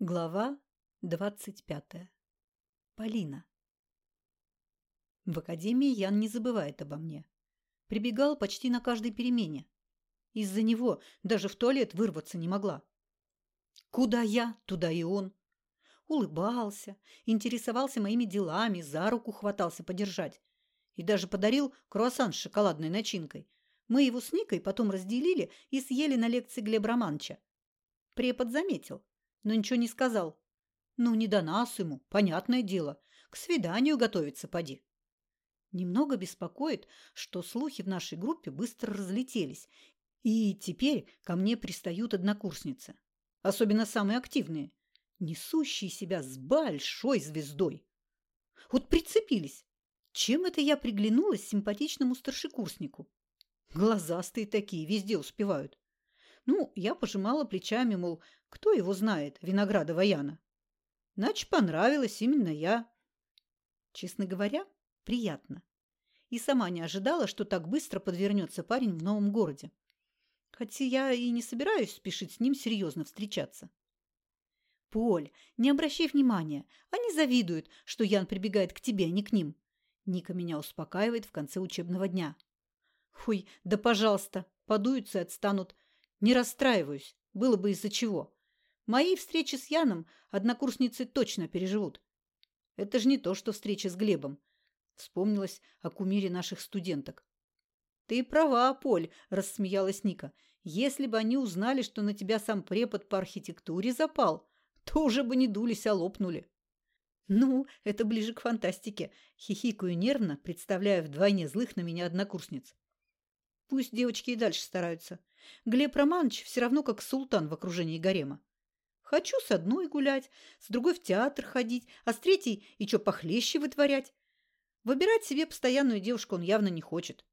Глава двадцать пятая. Полина. В академии Ян не забывает обо мне. Прибегал почти на каждой перемене. Из-за него даже в туалет вырваться не могла. Куда я, туда и он. Улыбался, интересовался моими делами, за руку хватался подержать. И даже подарил круассан с шоколадной начинкой. Мы его с Никой потом разделили и съели на лекции Глеба Романча. Препод заметил – но ничего не сказал. Ну, не до нас ему, понятное дело. К свиданию готовится, поди. Немного беспокоит, что слухи в нашей группе быстро разлетелись, и теперь ко мне пристают однокурсницы. Особенно самые активные, несущие себя с большой звездой. Вот прицепились. Чем это я приглянулась симпатичному старшекурснику? Глазастые такие, везде успевают. Ну, я пожимала плечами, мол, кто его знает, Виноградова Яна. Значит, понравилась именно я. Честно говоря, приятно. И сама не ожидала, что так быстро подвернется парень в новом городе. Хотя я и не собираюсь спешить с ним серьезно встречаться. Поль, не обращай внимания. Они завидуют, что Ян прибегает к тебе, а не к ним. Ника меня успокаивает в конце учебного дня. Ой, да пожалуйста, подуются и отстанут. Не расстраиваюсь, было бы из-за чего. Мои встречи с Яном однокурсницы точно переживут. Это же не то, что встреча с Глебом. Вспомнилась о кумире наших студенток. «Ты права, Поль», – рассмеялась Ника. «Если бы они узнали, что на тебя сам препод по архитектуре запал, то уже бы не дулись, а лопнули». «Ну, это ближе к фантастике», – хихикаю нервно, представляя вдвойне злых на меня однокурсниц. «Пусть девочки и дальше стараются. Глеб Романович все равно как султан в окружении гарема. Хочу с одной гулять, с другой в театр ходить, а с третьей и что похлеще вытворять. Выбирать себе постоянную девушку он явно не хочет.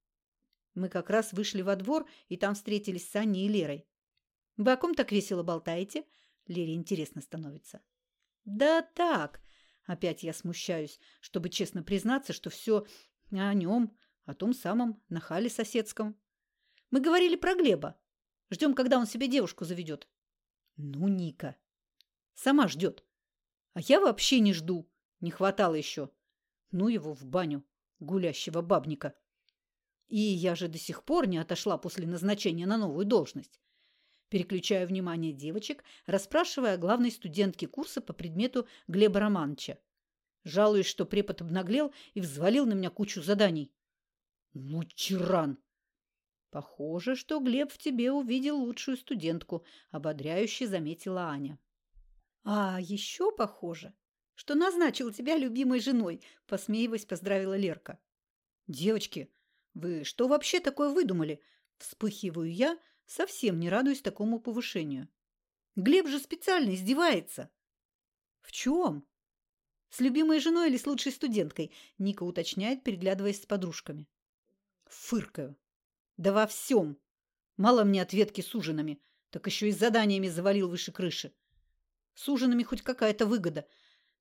Мы как раз вышли во двор, и там встретились с Аней и Лерой. «Вы о ком так весело болтаете?» Лере интересно становится. «Да так!» Опять я смущаюсь, чтобы честно признаться, что все о нем, о том самом нахале соседском. Мы говорили про Глеба. Ждем, когда он себе девушку заведет. Ну, Ника. Сама ждет. А я вообще не жду. Не хватало еще. Ну его в баню, гулящего бабника. И я же до сих пор не отошла после назначения на новую должность. Переключаю внимание девочек, расспрашивая о главной студентке курса по предмету Глеба Романовича. Жалуюсь, что препод обнаглел и взвалил на меня кучу заданий. Ну, тиран! Похоже, что Глеб в тебе увидел лучшую студентку, ободряюще заметила Аня. А еще похоже, что назначил тебя любимой женой, посмеиваясь, поздравила Лерка. Девочки, вы что вообще такое выдумали? Вспыхиваю я, совсем не радуюсь такому повышению. Глеб же специально издевается. В чем? С любимой женой или с лучшей студенткой? Ника уточняет, переглядываясь с подружками. Фыркаю. Да во всем. Мало мне ответки с ужинами, так еще и заданиями завалил выше крыши. С ужинами хоть какая-то выгода.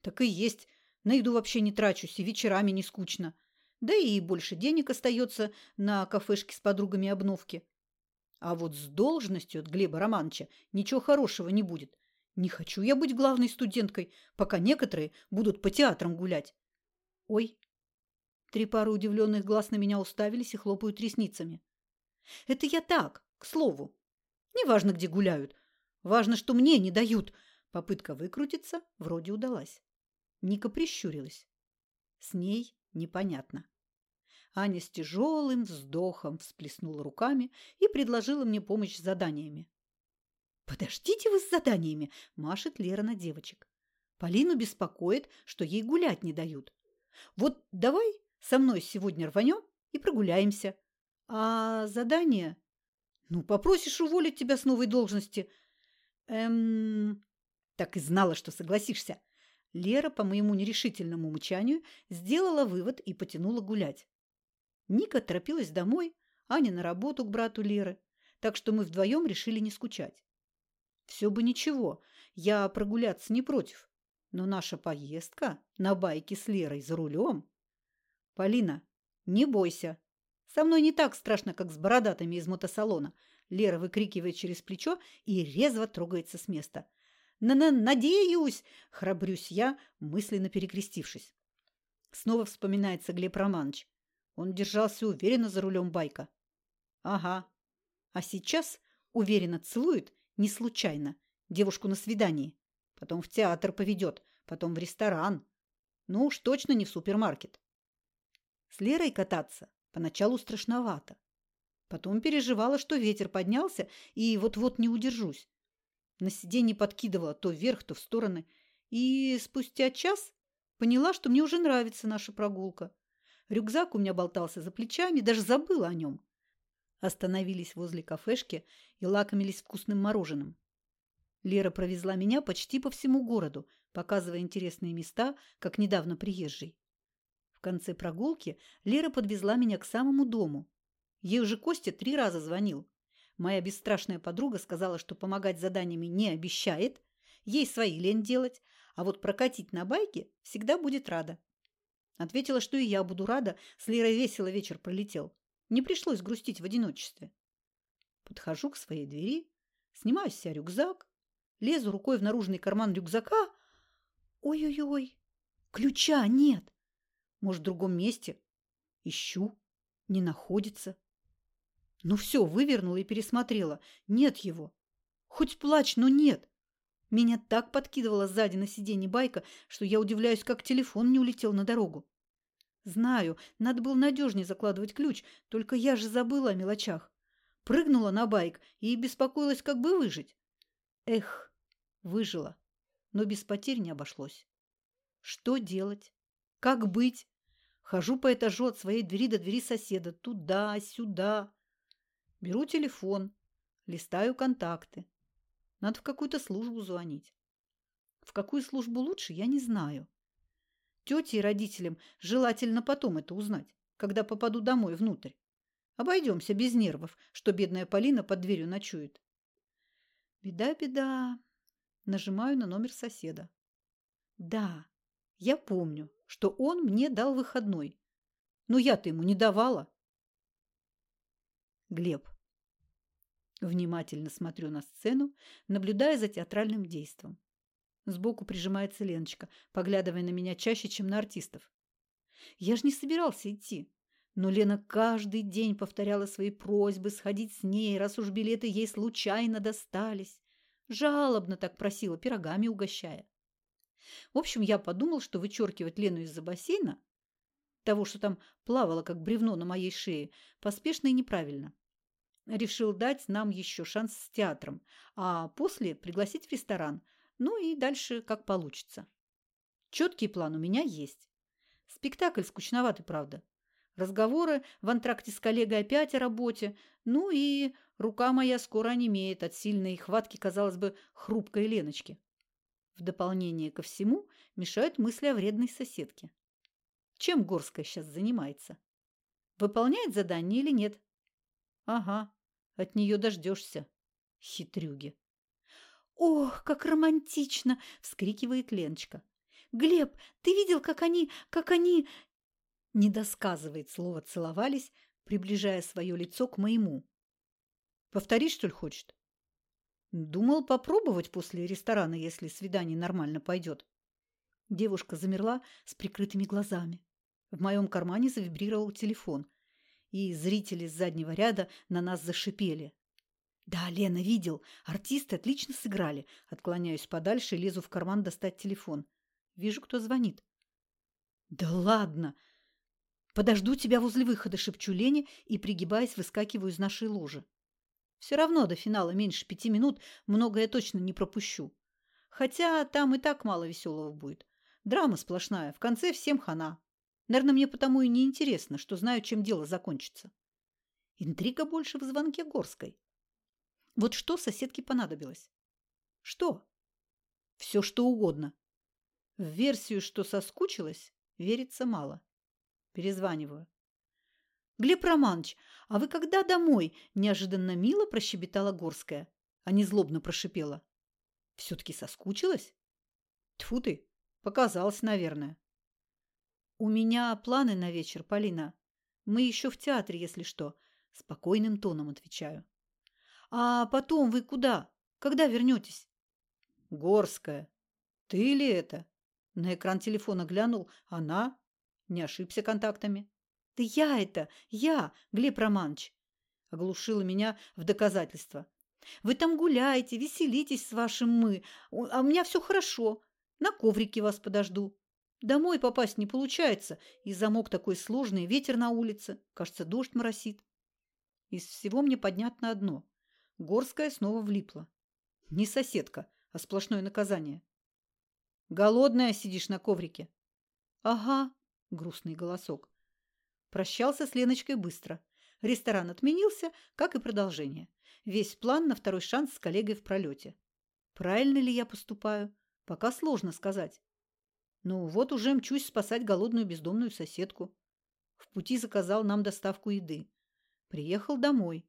Так и есть. На еду вообще не трачусь, и вечерами не скучно. Да и больше денег остается на кафешке с подругами обновки. А вот с должностью от Глеба Романовича ничего хорошего не будет. Не хочу я быть главной студенткой, пока некоторые будут по театрам гулять. Ой. Три пары удивленных глаз на меня уставились и хлопают ресницами. Это я так, к слову. Неважно, где гуляют. Важно, что мне не дают. Попытка выкрутиться вроде удалась. Ника прищурилась. С ней непонятно. Аня с тяжелым вздохом всплеснула руками и предложила мне помощь с заданиями. «Подождите вы с заданиями!» – машет Лера на девочек. Полину беспокоит, что ей гулять не дают. «Вот давай со мной сегодня рванем и прогуляемся. А задание? Ну, попросишь уволить тебя с новой должности. Эм... Так и знала, что согласишься. Лера, по моему нерешительному мучанию, сделала вывод и потянула гулять. Ника торопилась домой, Аня на работу к брату Леры, так что мы вдвоем решили не скучать. Все бы ничего, я прогуляться не против, но наша поездка на байке с Лерой за рулем... Полина, не бойся, со мной не так страшно, как с бородатыми из мотосалона. Лера выкрикивает через плечо и резво трогается с места. на -на «Надеюсь!» – храбрюсь я, мысленно перекрестившись. Снова вспоминается Глеб Романович. Он держался уверенно за рулем байка. Ага. А сейчас уверенно целует, не случайно, девушку на свидании. Потом в театр поведет, потом в ресторан. Ну уж точно не в супермаркет. С Лерой кататься поначалу страшновато. Потом переживала, что ветер поднялся, и вот-вот не удержусь. На сиденье подкидывала то вверх, то в стороны. И спустя час поняла, что мне уже нравится наша прогулка. Рюкзак у меня болтался за плечами, даже забыла о нем. Остановились возле кафешки и лакомились вкусным мороженым. Лера провезла меня почти по всему городу, показывая интересные места, как недавно приезжий. Конце прогулки Лера подвезла меня к самому дому. Ей уже Костя три раза звонил. Моя бесстрашная подруга сказала, что помогать заданиями не обещает, ей свои лень делать, а вот прокатить на байке всегда будет рада. Ответила, что и я буду рада, с Лерой весело вечер пролетел. Не пришлось грустить в одиночестве. Подхожу к своей двери, снимаю с себя рюкзак, лезу рукой в наружный карман рюкзака. Ой-ой-ой, ключа нет. Может, в другом месте? Ищу. Не находится. Ну все, вывернула и пересмотрела. Нет его. Хоть плачь, но нет. Меня так подкидывало сзади на сиденье байка, что я удивляюсь, как телефон не улетел на дорогу. Знаю, надо было надежнее закладывать ключ, только я же забыла о мелочах. Прыгнула на байк и беспокоилась, как бы выжить. Эх, выжила, но без потерь не обошлось. Что делать? Как быть? Хожу по этажу от своей двери до двери соседа, туда-сюда. Беру телефон, листаю контакты. Надо в какую-то службу звонить. В какую службу лучше, я не знаю. Тете и родителям желательно потом это узнать, когда попаду домой внутрь. Обойдемся без нервов, что бедная Полина под дверью ночует. Беда, беда. Нажимаю на номер соседа. Да, я помню, что он мне дал выходной. Но я-то ему не давала. Глеб. Внимательно смотрю на сцену, наблюдая за театральным действом. Сбоку прижимается Леночка, поглядывая на меня чаще, чем на артистов. Я же не собирался идти. Но Лена каждый день повторяла свои просьбы сходить с ней, раз уж билеты ей случайно достались. Жалобно так просила, пирогами угощая. В общем, я подумал, что вычеркивать Лену из-за бассейна, того, что там плавало, как бревно на моей шее, поспешно и неправильно. Решил дать нам еще шанс с театром, а после пригласить в ресторан – ну и дальше как получится. Четкий план у меня есть. Спектакль скучноватый, правда. Разговоры в антракте с коллегой опять о работе. Ну и рука моя скоро онемеет от сильной хватки, казалось бы, хрупкой Леночки. В дополнение ко всему мешают мысли о вредной соседке. Чем Горская сейчас занимается? Выполняет задание или нет? Ага, от нее дождешься, хитрюги. «Ох, как романтично!» – вскрикивает Леночка. «Глеб, ты видел, как они... как они...» Не досказывает слово «целовались», приближая свое лицо к моему. «Повторить, что ли, хочет?» «Думал попробовать после ресторана, если свидание нормально пойдет». Девушка замерла с прикрытыми глазами. В моем кармане завибрировал телефон, и зрители с заднего ряда на нас зашипели. «Да, Лена, видел. Артисты отлично сыграли». Отклоняюсь подальше и лезу в карман достать телефон. Вижу, кто звонит. «Да ладно!» «Подожду тебя возле выхода», — шепчу Лене и, пригибаясь, выскакиваю из нашей ложи. Все равно до финала меньше пяти минут, много я точно не пропущу. Хотя там и так мало веселого будет. Драма сплошная, в конце всем хана. Наверное, мне потому и не интересно, что знаю, чем дело закончится. Интрига больше в звонке Горской. Вот что соседке понадобилось? Что? Все, что угодно. В версию, что соскучилась, верится мало. Перезваниваю. «Глеб Романович, а вы когда домой?» – неожиданно мило прощебетала Горская, а не злобно прошипела. «Все-таки соскучилась?» Тьфу ты, показалось, наверное. «У меня планы на вечер, Полина. Мы еще в театре, если что», – спокойным тоном отвечаю. «А потом вы куда? Когда вернетесь?» Горская. Ты ли это? На экран телефона глянул. Она? Не ошибся контактами. Да я это, я, Глеб Романович. Оглушила меня в доказательство. Вы там гуляете, веселитесь с вашим «мы», а у меня все хорошо. На коврике вас подожду. Домой попасть не получается, и замок такой сложный, ветер на улице, кажется, дождь моросит. Из всего мне поднятно одно. Горская снова влипла. Не соседка, а сплошное наказание. Голодная сидишь на коврике? Ага, грустный голосок. Прощался с Леночкой быстро. Ресторан отменился, как и продолжение. Весь план на второй шанс с коллегой в пролете. Правильно ли я поступаю? Пока сложно сказать. Ну, вот уже мчусь спасать голодную бездомную соседку. В пути заказал нам доставку еды. Приехал домой.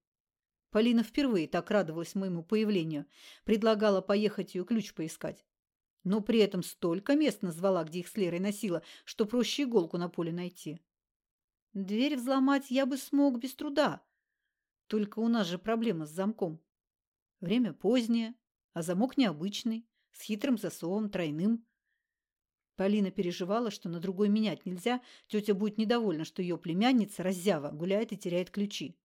Полина впервые так радовалась моему появлению. Предлагала поехать ее ключ поискать. Но при этом столько мест назвала, где их с Лерой носила, что проще иголку на поле найти. Дверь взломать я бы смог без труда. Только у нас же проблема с замком. Время позднее, а замок необычный, с хитрым засовом, тройным. Полина переживала, что на другой менять нельзя, тетя будет недовольна, что ее племянница, раззява, гуляет и теряет ключи.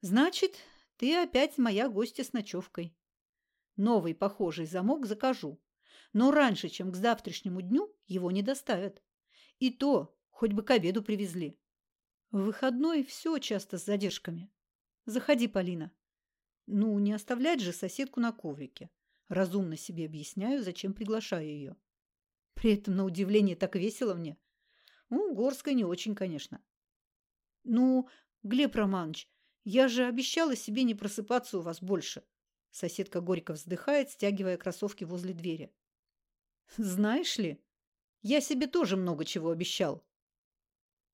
«Значит, ты опять моя гостья с ночевкой. Новый похожий замок закажу, но раньше, чем к завтрашнему дню, его не доставят. И то хоть бы к обеду привезли. В выходной все часто с задержками. Заходи, Полина. Ну, не оставлять же соседку на коврике. Разумно себе объясняю, зачем приглашаю ее. При этом, на удивление, так весело мне. Ну, Горская не очень, конечно. Ну, Глеб Романович, я же обещала себе не просыпаться у вас больше. Соседка горько вздыхает, стягивая кроссовки возле двери. Знаешь ли, я себе тоже много чего обещал.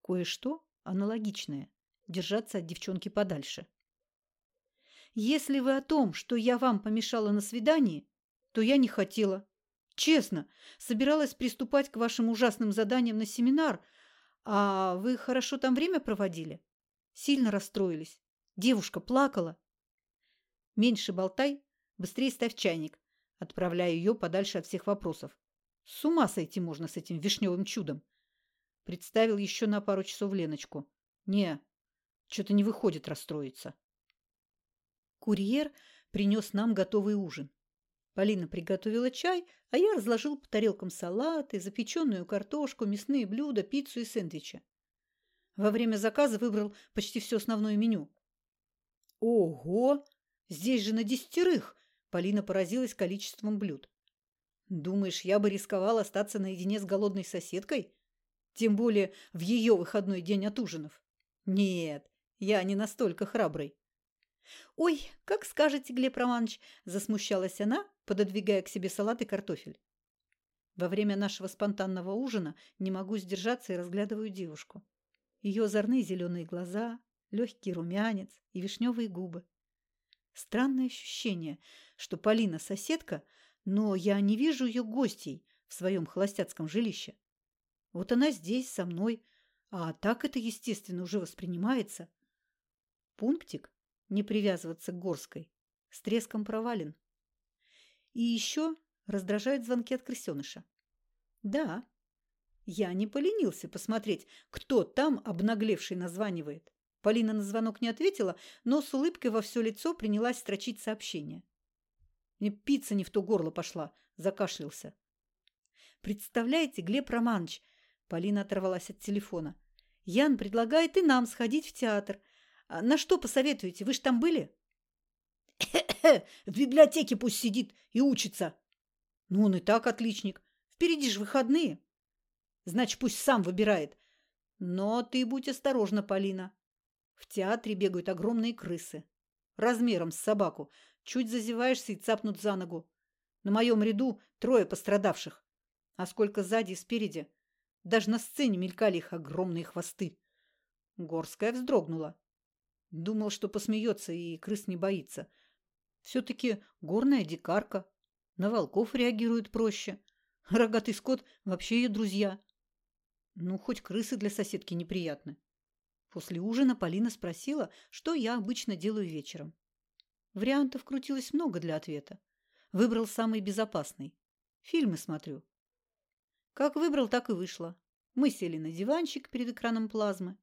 Кое-что аналогичное. Держаться от девчонки подальше. Если вы о том, что я вам помешала на свидании, то я не хотела. Честно, собиралась приступать к вашим ужасным заданиям на семинар, а вы хорошо там время проводили? Сильно расстроились. Девушка плакала. Меньше болтай, быстрее ставь чайник, отправляя ее подальше от всех вопросов. С ума сойти можно с этим вишневым чудом. Представил еще на пару часов Леночку. Не, что-то не выходит расстроиться. Курьер принес нам готовый ужин. Полина приготовила чай, а я разложил по тарелкам салаты, запеченную картошку, мясные блюда, пиццу и сэндвичи. Во время заказа выбрал почти все основное меню. «Ого! Здесь же на десятерых!» Полина поразилась количеством блюд. «Думаешь, я бы рисковал остаться наедине с голодной соседкой? Тем более в ее выходной день от ужинов? Нет, я не настолько храбрый». «Ой, как скажете, Глеб Романович!» – засмущалась она, пододвигая к себе салат и картофель. Во время нашего спонтанного ужина не могу сдержаться и разглядываю девушку. Ее озорные зеленые глаза, легкий румянец и вишневые губы. Странное ощущение, что Полина соседка, но я не вижу ее гостей в своем холостяцком жилище. Вот она здесь, со мной, а так это, естественно, уже воспринимается. Пунктик не привязываться к Горской. С треском провален. И еще раздражают звонки от крысеныша. Да, я не поленился посмотреть, кто там обнаглевший названивает. Полина на звонок не ответила, но с улыбкой во все лицо принялась строчить сообщение. Мне пицца не в то горло пошла, закашлялся. Представляете, Глеб Романович, Полина оторвалась от телефона. Ян предлагает и нам сходить в театр. А на что посоветуете? Вы ж там были? В библиотеке пусть сидит и учится. Ну, он и так отличник. Впереди же выходные. Значит, пусть сам выбирает. Но ты будь осторожна, Полина. В театре бегают огромные крысы. Размером с собаку. Чуть зазеваешься и цапнут за ногу. На моем ряду трое пострадавших. А сколько сзади и спереди. Даже на сцене мелькали их огромные хвосты. Горская вздрогнула. Думал, что посмеется и крыс не боится. Все-таки горная дикарка. На волков реагирует проще. Рогатый скот вообще ее друзья. Ну, хоть крысы для соседки неприятны. После ужина Полина спросила, что я обычно делаю вечером. Вариантов крутилось много для ответа. Выбрал самый безопасный. Фильмы смотрю. Как выбрал, так и вышло. Мы сели на диванчик перед экраном плазмы.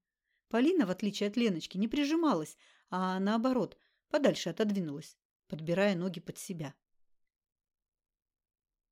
Полина, в отличие от Леночки, не прижималась, а наоборот, подальше отодвинулась, подбирая ноги под себя.